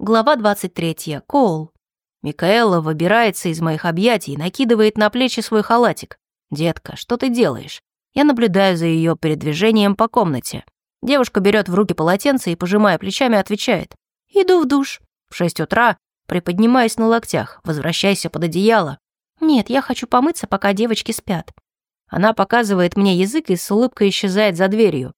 Глава 23. Коул. Микаэла выбирается из моих объятий и накидывает на плечи свой халатик. «Детка, что ты делаешь?» Я наблюдаю за ее передвижением по комнате. Девушка берет в руки полотенце и, пожимая плечами, отвечает. «Иду в душ». В шесть утра, приподнимаясь на локтях, возвращайся под одеяло. «Нет, я хочу помыться, пока девочки спят». Она показывает мне язык и с улыбкой исчезает за дверью.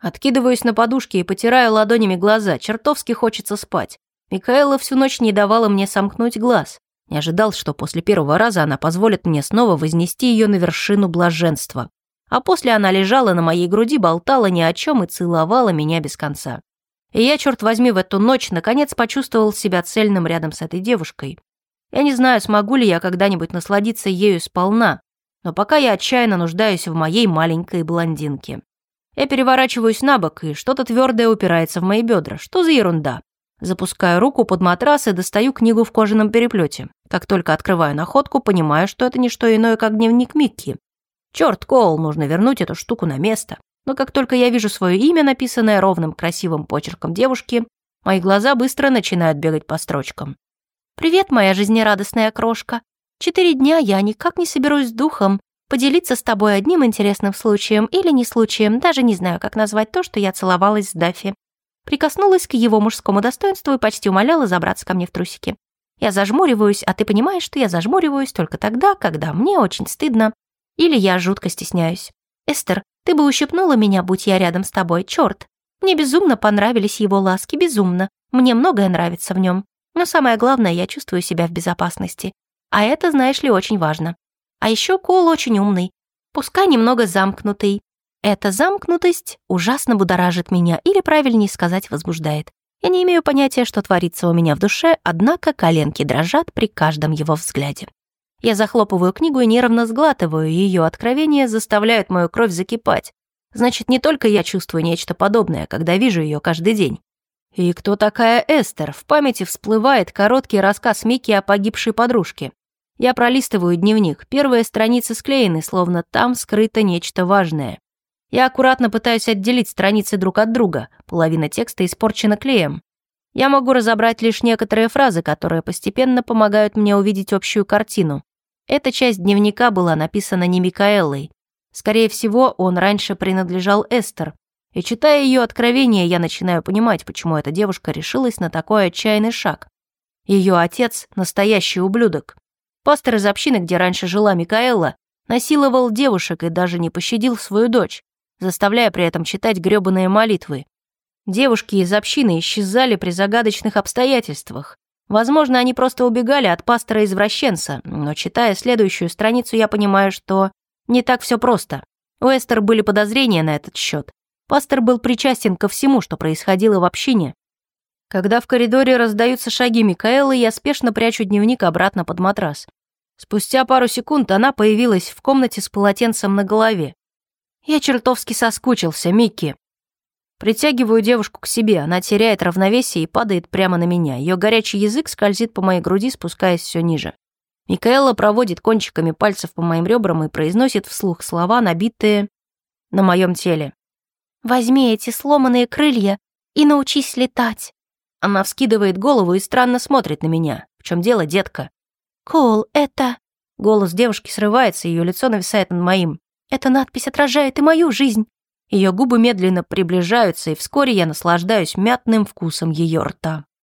Откидываюсь на подушке и потираю ладонями глаза, чертовски хочется спать. Микаэла всю ночь не давала мне сомкнуть глаз. Не ожидал, что после первого раза она позволит мне снова вознести ее на вершину блаженства. А после она лежала на моей груди, болтала ни о чем и целовала меня без конца. И я, черт возьми, в эту ночь наконец почувствовал себя цельным рядом с этой девушкой. Я не знаю, смогу ли я когда-нибудь насладиться ею сполна, но пока я отчаянно нуждаюсь в моей маленькой блондинке. Я переворачиваюсь на бок, и что-то твердое упирается в мои бедра. Что за ерунда? Запускаю руку под матрас и достаю книгу в кожаном переплете. Как только открываю находку, понимаю, что это не что иное, как дневник Микки. Черт, Коул, нужно вернуть эту штуку на место. Но как только я вижу свое имя, написанное ровным красивым почерком девушки, мои глаза быстро начинают бегать по строчкам. «Привет, моя жизнерадостная крошка. Четыре дня я никак не соберусь с духом, поделиться с тобой одним интересным случаем или не случаем, даже не знаю, как назвать то, что я целовалась с Даффи. Прикоснулась к его мужскому достоинству и почти умоляла забраться ко мне в трусики. Я зажмуриваюсь, а ты понимаешь, что я зажмуриваюсь только тогда, когда мне очень стыдно или я жутко стесняюсь. Эстер, ты бы ущипнула меня, будь я рядом с тобой, черт. Мне безумно понравились его ласки, безумно. Мне многое нравится в нем. Но самое главное, я чувствую себя в безопасности. А это, знаешь ли, очень важно. А еще Кол очень умный, пускай немного замкнутый. Эта замкнутость ужасно будоражит меня, или, правильнее сказать, возбуждает. Я не имею понятия, что творится у меня в душе, однако коленки дрожат при каждом его взгляде. Я захлопываю книгу и нервно сглатываю, ее откровения заставляют мою кровь закипать. Значит, не только я чувствую нечто подобное, когда вижу ее каждый день. И кто такая Эстер? В памяти всплывает короткий рассказ Микки о погибшей подружке. Я пролистываю дневник. Первые страницы склеены, словно там скрыто нечто важное. Я аккуратно пытаюсь отделить страницы друг от друга. Половина текста испорчена клеем. Я могу разобрать лишь некоторые фразы, которые постепенно помогают мне увидеть общую картину. Эта часть дневника была написана не Микаэллой. Скорее всего, он раньше принадлежал Эстер. И читая ее откровение, я начинаю понимать, почему эта девушка решилась на такой отчаянный шаг. Ее отец – настоящий ублюдок. Пастор из общины, где раньше жила Микаэла, насиловал девушек и даже не пощадил свою дочь, заставляя при этом читать грёбаные молитвы. Девушки из общины исчезали при загадочных обстоятельствах. Возможно, они просто убегали от пастора-извращенца, но читая следующую страницу, я понимаю, что не так все просто. У Эстер были подозрения на этот счет. Пастор был причастен ко всему, что происходило в общине, когда в коридоре раздаются шаги Микаэлы, я спешно прячу дневник обратно под матрас. Спустя пару секунд она появилась в комнате с полотенцем на голове. Я чертовски соскучился, Микки. Притягиваю девушку к себе, она теряет равновесие и падает прямо на меня. Ее горячий язык скользит по моей груди, спускаясь все ниже. Микаэла проводит кончиками пальцев по моим ребрам и произносит вслух слова, набитые на моем теле. «Возьми эти сломанные крылья и научись летать». Она вскидывает голову и странно смотрит на меня. В чем дело, детка? Кол, это... Голос девушки срывается, ее лицо нависает над моим. Эта надпись отражает и мою жизнь. Ее губы медленно приближаются, и вскоре я наслаждаюсь мятным вкусом ее рта.